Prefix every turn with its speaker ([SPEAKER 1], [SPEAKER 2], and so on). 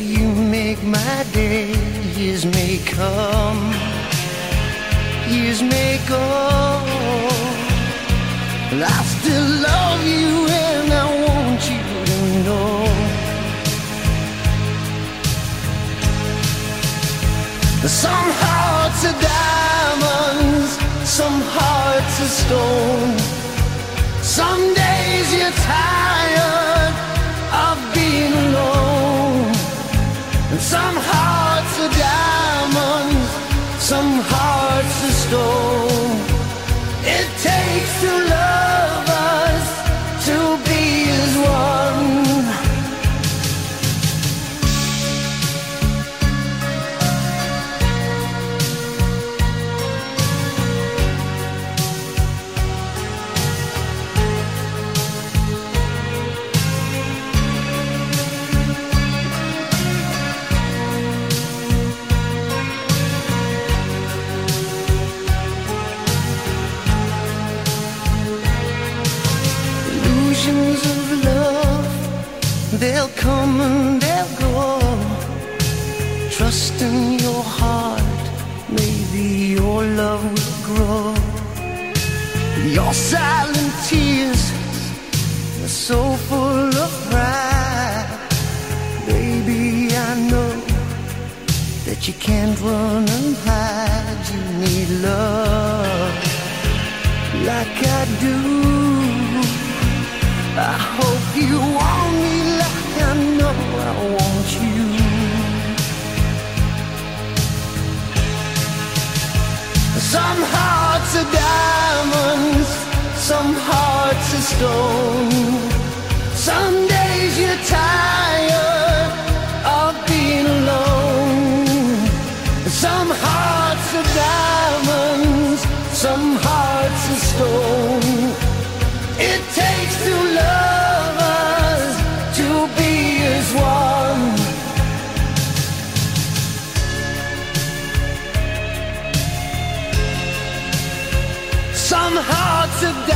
[SPEAKER 1] You make my day. Years may come, years may go. But I still love you and I want you to know. Some hearts are diamonds, some hearts are stone. Some days you're tired Illusions of love, they'll come and they'll go. Trust in your heart, maybe your love will grow. Your silent tears are so full of pride. Baby, I know that you can't run and hide. You need love like I do. Some hearts are diamonds, some hearts are stone. Some Some hearts are diamonds,